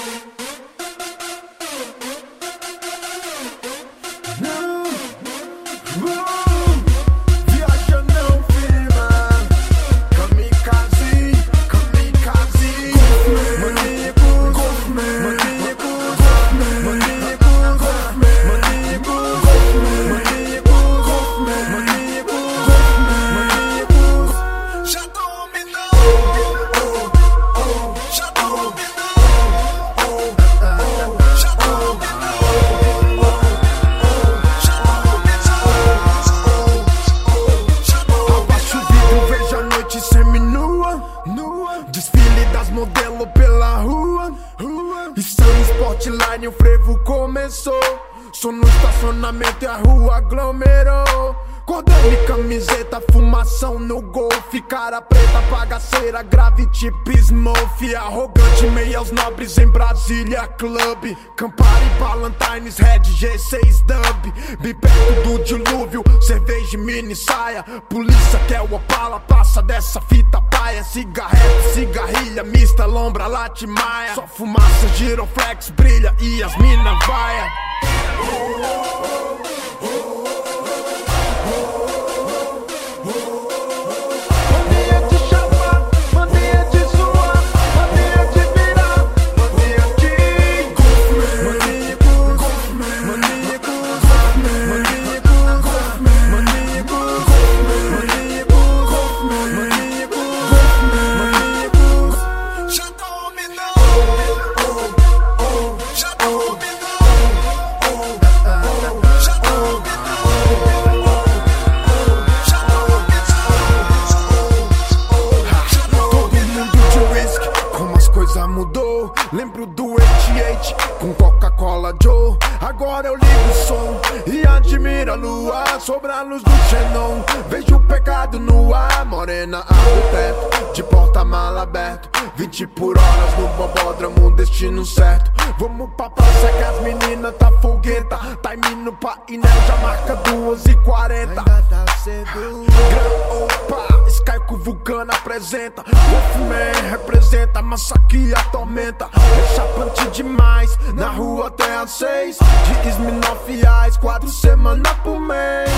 you. hotline, o frevo começou. Sou no estacionamento e a rua aglomerou. Brasília Club, Campari, Ballantines, Red G6 Dub, Bi perto do dilúvio, cerveja mini saia. Polícia quer o Opala, passa dessa fita paia. Cigarrete, cigarrilha, mista, lombra, latimaia. Só fumaça, giroflex, brilha e as mina vaia. Sobre a luz do xenon. Vejo o pecado no ar, morena abre o teto, de porta-mala aberto. 20 por horas no bobódromo, destino certo. Vamos pra praça que as meninas tá fogueta. Time no painel já marca 2 e 40 Ainda tá cedo. Sky vulcano apresenta. Wolfman representa, massa que atormenta. É chapante demais, na rua até às seis. De Esminofiais, quatro semanas por mês.